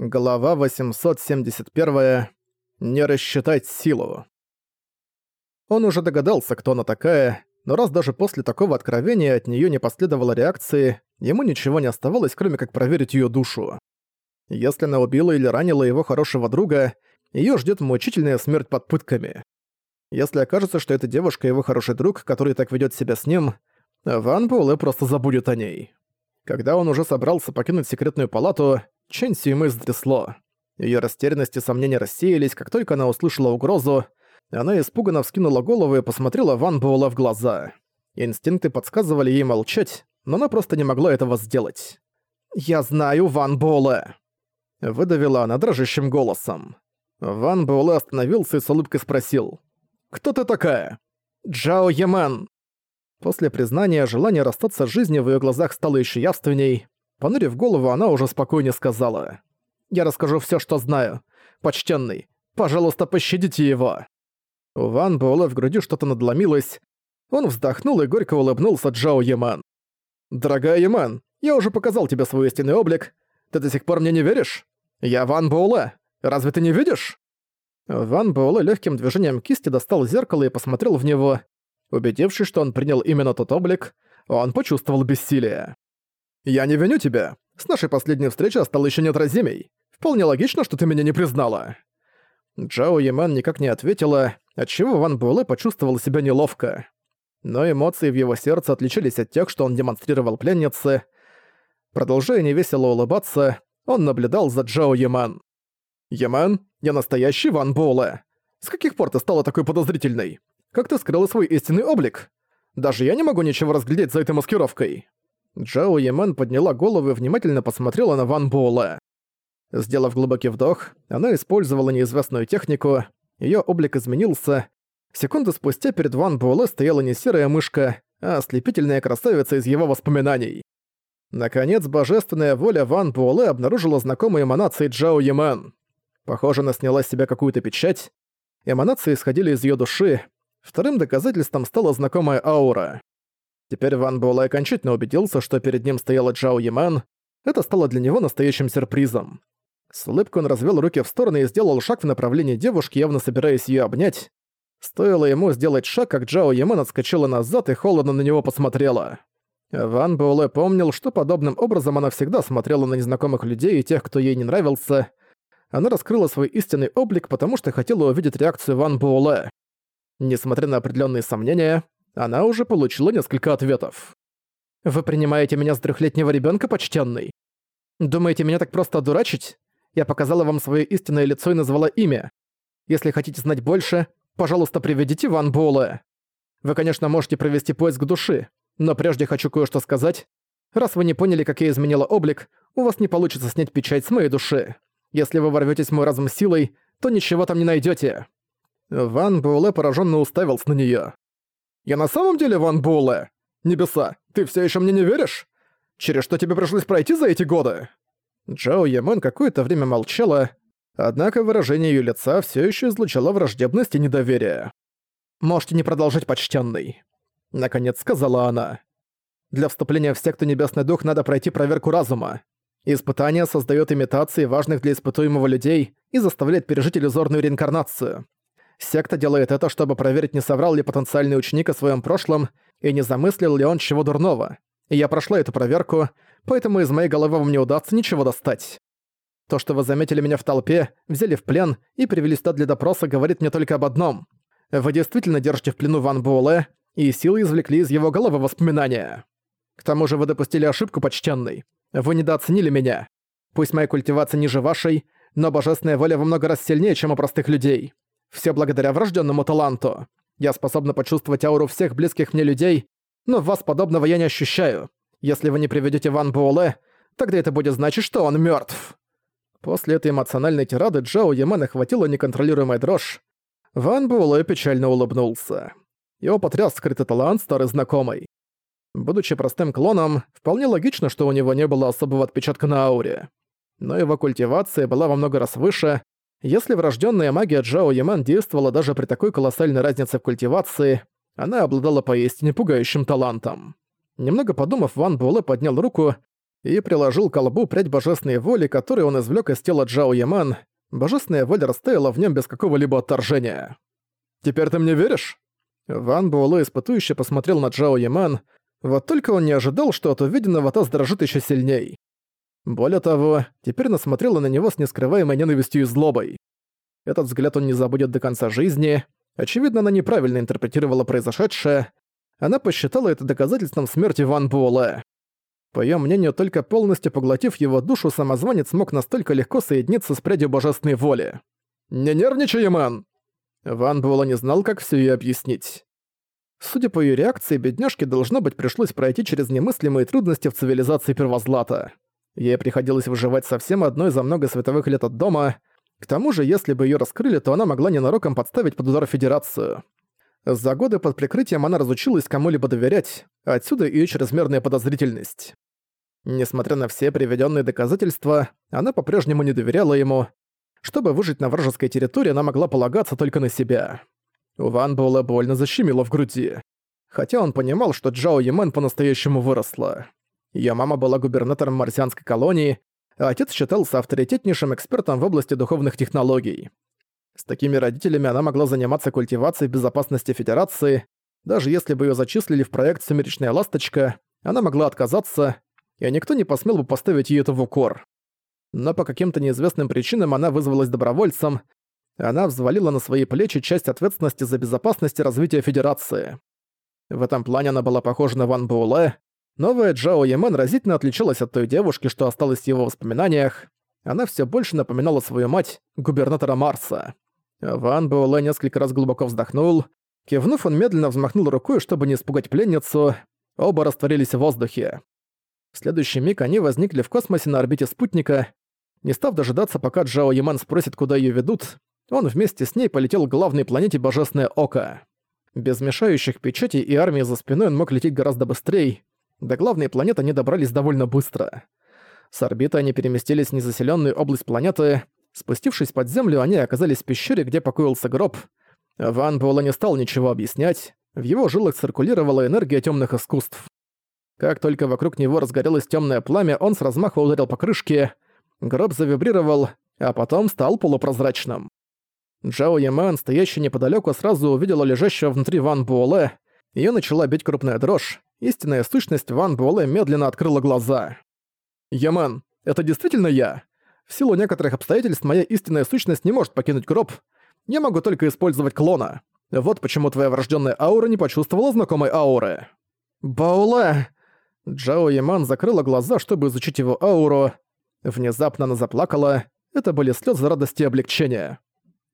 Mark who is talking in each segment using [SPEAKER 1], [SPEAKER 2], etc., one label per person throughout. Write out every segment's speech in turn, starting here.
[SPEAKER 1] Глава 871. Не рассчитать силу. Он уже догадался, кто она такая, но раз даже после такого откровения от неё не последовало реакции, ему ничего не оставалось, кроме как проверить её душу. Если она убила или ранила его хорошего друга, её ждёт мучительная смерть под пытками. Если окажется, что эта девушка его хороший друг, который так ведёт себя с ним, Ван Буэлэ просто забудет о ней. Когда он уже собрался покинуть секретную палату, Чэнь Сюймы затрясло. Её растерянность и сомнения рассеялись, как только она услышала угрозу. Она испуганно вскинула голову и посмотрела Ван Буэлла в глаза. Инстинкты подсказывали ей молчать, но она просто не могла этого сделать. «Я знаю Ван Буэлла!» Выдавила она дрожащим голосом. Ван Буэлэ остановился и с улыбкой спросил. «Кто ты такая?» «Джао Ямен!» После признания желание расстаться с жизнью в её глазах стало ещё явственней. Понурив голову, она уже спокойно сказала. «Я расскажу всё, что знаю. Почтенный, пожалуйста, пощадите его». У Ван Буэлэ в груди что-то надломилось. Он вздохнул и горько улыбнулся Джао Яман. «Дорогая Яман, я уже показал тебе свой истинный облик. Ты до сих пор мне не веришь? Я Ван Буэлэ. Разве ты не видишь?» Ван Буэлэ легким движением кисти достал зеркало и посмотрел в него. Убедившись, что он принял именно тот облик, он почувствовал бессилие. «Я не виню тебя. С нашей последней встречи стал еще неотразимей. Вполне логично, что ты меня не признала». Джао Яман никак не ответила, отчего Ван Буэлэ почувствовал себя неловко. Но эмоции в его сердце отличались от тех, что он демонстрировал пленнице. Продолжая невесело улыбаться, он наблюдал за Джао Яман. «Яман, я настоящий Ван Буэлэ. С каких пор ты стала такой подозрительной? Как ты скрыла свой истинный облик? Даже я не могу ничего разглядеть за этой маскировкой». Джао Ямен подняла голову и внимательно посмотрела на Ван Буэлэ. Сделав глубокий вдох, она использовала неизвестную технику, её облик изменился. Секунду спустя перед Ван Буэлэ стояла не серая мышка, а ослепительная красавица из его воспоминаний. Наконец, божественная воля Ван Буэлэ обнаружила знакомые эманации Джао Ямен. Похоже, она сняла с себя какую-то печать. Эманации исходили из её души. Вторым доказательством стала знакомая аура. Теперь Ван Буэлэ окончательно убедился, что перед ним стояла Джао Яман. Это стало для него настоящим сюрпризом. С улыбкой он развел руки в стороны и сделал шаг в направлении девушки, явно собираясь ее обнять. Стоило ему сделать шаг, как Джао Яман отскочила назад и холодно на него посмотрела. Ван Буэлэ помнил, что подобным образом она всегда смотрела на незнакомых людей и тех, кто ей не нравился. Она раскрыла свой истинный облик, потому что хотела увидеть реакцию Ван Буэлэ. Несмотря на определенные сомнения, она уже получила несколько ответов. «Вы принимаете меня с трехлетнего ребенка, почтенный? Думаете, меня так просто одурачить? Я показала вам свое истинное лицо и назвала имя. Если хотите знать больше, пожалуйста, приведите Ван Буэлэ. Вы, конечно, можете провести поиск души, но прежде хочу кое-что сказать. Раз вы не поняли, как я изменила облик, у вас не получится снять печать с моей души. Если вы ворветесь в мой разум силой, то ничего там не найдете. Ван Буэлэ пораженно уставился на нее. Я на самом деле Ван Буэлэ? Небеса, ты все еще мне не веришь? Через что тебе пришлось пройти за эти годы?» Джао Ямон какое-то время молчала, однако выражение ее лица все еще излучало враждебность и недоверие. «Можете не продолжать, почтенный», — наконец сказала она. «Для вступления в секту Небесный Дух надо пройти проверку разума. Испытание создает имитации важных для испытуемого людей и заставляет пережить иллюзорную реинкарнацию. Секта делает это, чтобы проверить, не соврал ли потенциальный ученик о своем прошлом и не замыслил ли он чего дурного. И я прошла эту проверку, поэтому из моей головы вам не удастся ничего достать. То, что вы заметили меня в толпе, взяли в плен и привели сюда для допроса, говорит мне только об одном. Вы действительно держите в плену Ван Буэлэ, и силы извлекли из его головы воспоминания. К тому же вы допустили ошибку, почтенный. Вы недооценили меня. Пусть моя культивация ниже вашей, но божественная воля во много раз сильнее, чем у простых людей. Все благодаря врожденному таланту. Я способна почувствовать ауру всех близких мне людей, но вас подобного я не ощущаю. Если вы не приведете Ван Буэлэ, тогда это будет значить, что он мертв. После этой эмоциональной тирады Джао Ямен охватила неконтролируемая дрожь. Ван Буэлэ печально улыбнулся. Его потряс скрытый талант старый знакомый. Будучи простым клоном, вполне логично, что у него не было особого отпечатка на ауре. Но его культивация была во много раз выше, если врожденная магия Джао Яман действовала даже при такой колоссальной разнице в культивации, она обладала поистине пугающим талантом. Немного подумав, Ван Буэлэ поднял руку и приложил к колбу прядь божественной воли, которую он извлек из тела Джао Яман. Божественная воля растаяла в нем без какого-либо отторжения. «Теперь ты мне веришь?» Ван Буэлэ испытующе посмотрел на Джао Яман, вот только он не ожидал, что от увиденного та дрожит еще сильней. Более того, теперь она смотрела на него с нескрываемой ненавистью и злобой. Этот взгляд он не забудет до конца жизни. Очевидно, она неправильно интерпретировала произошедшее. Она посчитала это доказательством смерти Ван Буэлэ. По её мнению, только полностью поглотив его душу, самозванец мог настолько легко соединиться с прядью божественной воли. «Не нервничай, Яман!» Ван Буэлэ не знал, как всё ей объяснить. Судя по её реакции, бедняжке должно быть пришлось пройти через немыслимые трудности в цивилизации Первозлата. Ей приходилось выживать совсем одной за много световых лет от дома. К тому же, если бы её раскрыли, то она могла ненароком подставить под удар Федерацию. За годы под прикрытием она разучилась кому-либо доверять, отсюда её чрезмерная подозрительность. Несмотря на все приведенные доказательства, она по-прежнему не доверяла ему. Чтобы выжить на вражеской территории, она могла полагаться только на себя. У Ван Буэлэ больно защемило в груди. Хотя он понимал, что Джао Ямен по-настоящему выросла. Её мама была губернатором марсианской колонии, а отец считался авторитетнейшим экспертом в области духовных технологий. С такими родителями она могла заниматься культивацией безопасности Федерации. Даже если бы её зачислили в проект «Сумеречная ласточка», она могла отказаться, и никто не посмел бы поставить ей это в укор. Но по каким-то неизвестным причинам она вызвалась добровольцем, она взвалила на свои плечи часть ответственности за безопасность и развитие Федерации. В этом плане она была похожа на Ван Буэлэ. Новая Джао Ямен разительно отличалась от той девушки, что осталась в его воспоминаниях. Она все больше напоминала свою мать, губернатора Марса. Ван Буэлэ несколько раз глубоко вздохнул. Кивнув, он медленно взмахнул рукой, чтобы не испугать пленницу. Оба растворились в воздухе. В следующий миг они возникли в космосе на орбите спутника. Не став дожидаться, пока Джао Яман спросит, куда ее ведут, он вместе с ней полетел к главной планете Божественное Око. Без мешающих печатей и армии за спиной он мог лететь гораздо быстрее. До главной планеты они добрались довольно быстро. С орбиты они переместились в незаселенную область планеты. Спустившись под землю, они оказались в пещере, где покоился гроб. Ван Буэлла не стал ничего объяснять. В его жилах циркулировала энергия темных искусств. Как только вокруг него разгорелось темное пламя, он с размаха ударил по крышке. Гроб завибрировал, а потом стал полупрозрачным. Джао Яман, стоящий неподалеку, сразу увидела лежащего внутри Ван Буэлэ. Её начала бить крупная дрожь. Истинная сущность Ван Буэлэ медленно открыла глаза. «Яман, это действительно я? В силу некоторых обстоятельств моя истинная сущность не может покинуть гроб. Я могу только использовать клона. Вот почему твоя врожденная аура не почувствовала знакомой ауры». «Баулэ!» Джао Яман закрыла глаза, чтобы изучить его ауру. Внезапно она заплакала. Это были слезы радости и облегчения.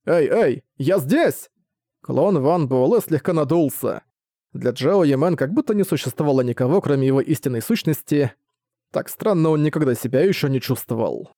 [SPEAKER 1] «Эй, эй, я здесь!» Клон Ван Буэлэ слегка надулся. Для Джао Яман как будто не существовало никого, кроме его истинной сущности. Так странно он никогда себя еще не чувствовал.